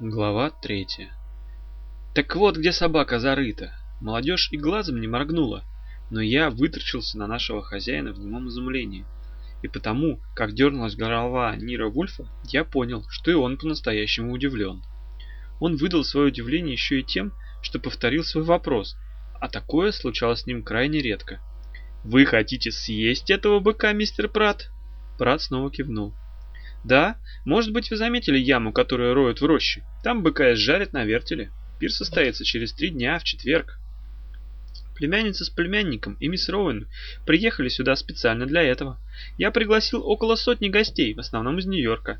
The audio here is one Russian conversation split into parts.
Глава третья. Так вот, где собака зарыта. Молодежь и глазом не моргнула, но я вытрачился на нашего хозяина в немом изумлении. И потому, как дернулась голова Нира Вульфа, я понял, что и он по-настоящему удивлен. Он выдал свое удивление еще и тем, что повторил свой вопрос, а такое случалось с ним крайне редко. «Вы хотите съесть этого быка, мистер Прат?» Прат снова кивнул. Да, может быть, вы заметили яму, которую роют в роще. Там быка изжарят на вертеле. Пир состоится через три дня, в четверг. Племянница с племянником и мисс Роуэн приехали сюда специально для этого. Я пригласил около сотни гостей, в основном из Нью-Йорка.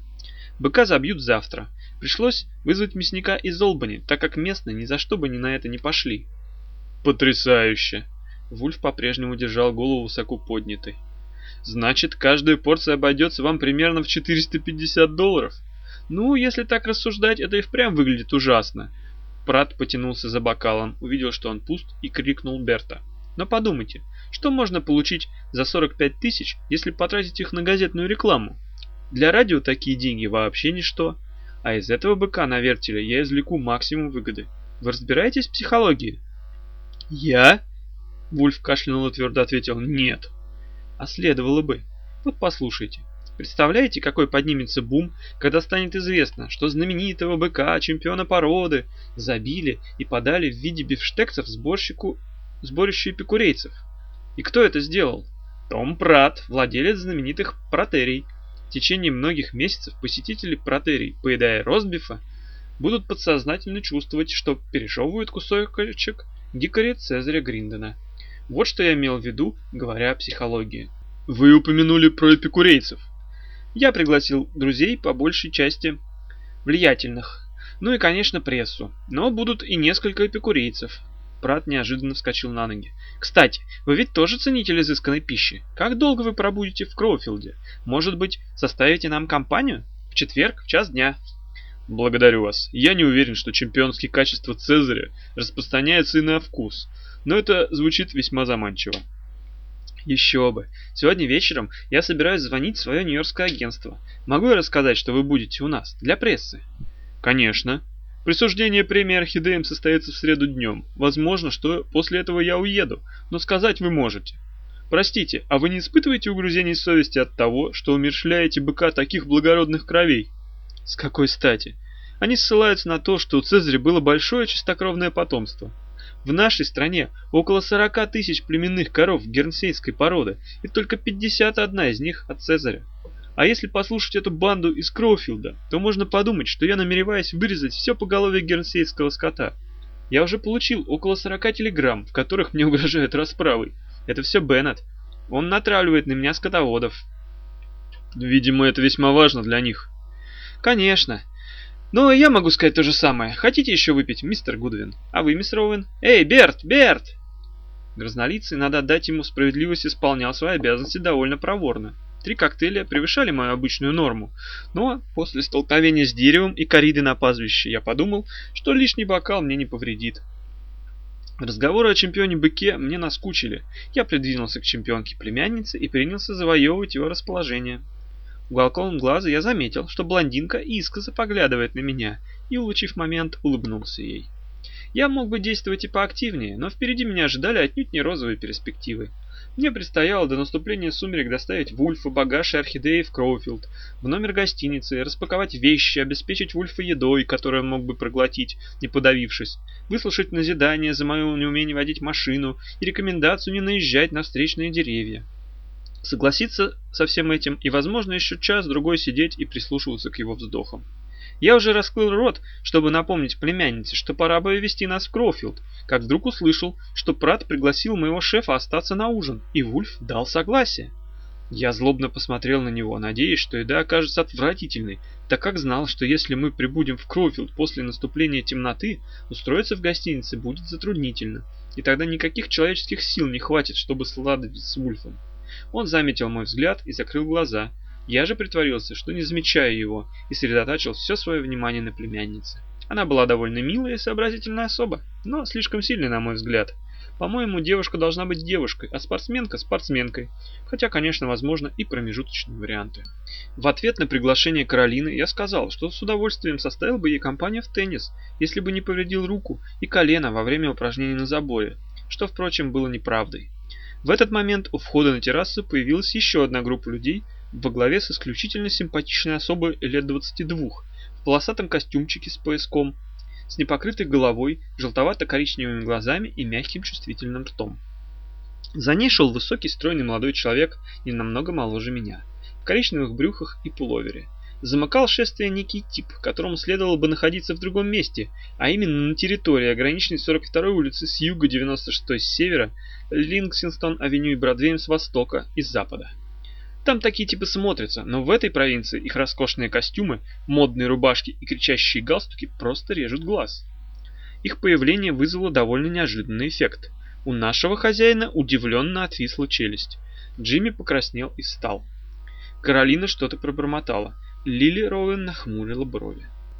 Быка забьют завтра. Пришлось вызвать мясника из Олбани, так как местные ни за что бы ни на это не пошли. Потрясающе! Вульф по-прежнему держал голову высоко поднятой. Значит, каждая порция обойдется вам примерно в 450 долларов. Ну, если так рассуждать, это и впрямь выглядит ужасно. Прат потянулся за бокалом, увидел, что он пуст, и крикнул Берта. Но подумайте, что можно получить за 45 тысяч, если потратить их на газетную рекламу? Для радио такие деньги вообще ничто. А из этого быка на вертеле я извлеку максимум выгоды. Вы разбираетесь в психологии? Я? Вульф кашлянул и твердо ответил «нет». А следовало бы. Вот послушайте. Представляете, какой поднимется бум, когда станет известно, что знаменитого быка, чемпиона породы, забили и подали в виде бифштексов сборщику, сборищу эпикурейцев. И кто это сделал? Том Прат, владелец знаменитых протерий. В течение многих месяцев посетители протерий, поедая ростбифа, будут подсознательно чувствовать, что пережевывают кусочек дикаря Цезаря Гриндона. Вот что я имел в виду, говоря о психологии. Вы упомянули про эпикурейцев. Я пригласил друзей по большей части влиятельных. Ну и, конечно, прессу. Но будут и несколько эпикурейцев. Прат неожиданно вскочил на ноги. «Кстати, вы ведь тоже ценитель изысканной пищи. Как долго вы пробудете в Кроуфилде? Может быть, составите нам компанию? В четверг, в час дня». «Благодарю вас. Я не уверен, что чемпионские качества Цезаря распространяются и на вкус но это звучит весьма заманчиво. Еще бы. Сегодня вечером я собираюсь звонить в свое нью-йоркское агентство. Могу я рассказать, что вы будете у нас? Для прессы? Конечно. Присуждение премии Орхидеям состоится в среду днем. Возможно, что после этого я уеду, но сказать вы можете. Простите, а вы не испытываете угрызений совести от того, что умершляете быка таких благородных кровей? С какой стати? Они ссылаются на то, что у Цезаря было большое чистокровное потомство. В нашей стране около 40 тысяч племенных коров гернсейской породы, и только 51 из них от Цезаря. А если послушать эту банду из Кроуфилда, то можно подумать, что я намереваюсь вырезать все поголовье гернсейского скота. Я уже получил около 40 телеграмм, в которых мне угрожают расправой. Это все Беннет. Он натравливает на меня скотоводов. Видимо, это весьма важно для них. Конечно. Но я могу сказать то же самое. Хотите еще выпить, мистер Гудвин? А вы, мисс Роуэн? Эй, Берт, Берт! Грознолицый, надо отдать ему справедливость, исполнял свои обязанности довольно проворно. Три коктейля превышали мою обычную норму, но после столкновения с деревом и кориды на пастбище я подумал, что лишний бокал мне не повредит. Разговоры о чемпионе-быке мне наскучили. Я придвинулся к чемпионке племянницы и принялся завоевывать его расположение. Уголком глаза я заметил, что блондинка искоса поглядывает на меня, и, улучив момент, улыбнулся ей. Я мог бы действовать и поактивнее, но впереди меня ожидали отнюдь не розовые перспективы. Мне предстояло до наступления сумерек доставить Вульфа, багаж и орхидеи в Кроуфилд, в номер гостиницы, распаковать вещи, обеспечить Вульфа едой, которую он мог бы проглотить, не подавившись, выслушать назидание за мое неумение водить машину и рекомендацию не наезжать на встречные деревья. Согласиться со всем этим и, возможно, еще час-другой сидеть и прислушиваться к его вздохам. Я уже раскрыл рот, чтобы напомнить племяннице, что пора бы вести нас в Кроуфилд, как вдруг услышал, что Прат пригласил моего шефа остаться на ужин, и Вульф дал согласие. Я злобно посмотрел на него, надеясь, что еда окажется отвратительной, так как знал, что если мы прибудем в Кроуфилд после наступления темноты, устроиться в гостинице будет затруднительно, и тогда никаких человеческих сил не хватит, чтобы сладить с Вульфом. Он заметил мой взгляд и закрыл глаза. Я же притворился, что не замечаю его, и сосредоточил все свое внимание на племяннице. Она была довольно милая и сообразительная особа, но слишком сильная, на мой взгляд. По-моему, девушка должна быть девушкой, а спортсменка – спортсменкой. Хотя, конечно, возможно и промежуточные варианты. В ответ на приглашение Каролины я сказал, что с удовольствием составил бы ей компанию в теннис, если бы не повредил руку и колено во время упражнений на заборе, что, впрочем, было неправдой. В этот момент у входа на террасу появилась еще одна группа людей во главе с исключительно симпатичной особой лет 22 в полосатом костюмчике с пояском, с непокрытой головой, желтовато-коричневыми глазами и мягким чувствительным ртом. За ней шел высокий стройный молодой человек, не намного моложе меня, в коричневых брюхах и пуловере. Замыкал шествие некий тип, которому следовало бы находиться в другом месте, а именно на территории, ограниченной 42-й улицы с юга, 96-й с севера, Лингсинстон-авеню и Бродвеем с востока и с запада. Там такие типы смотрятся, но в этой провинции их роскошные костюмы, модные рубашки и кричащие галстуки просто режут глаз. Их появление вызвало довольно неожиданный эффект. У нашего хозяина удивленно отвисла челюсть. Джимми покраснел и встал. Каролина что-то пробормотала. Лили Роуэн нахмурила брови.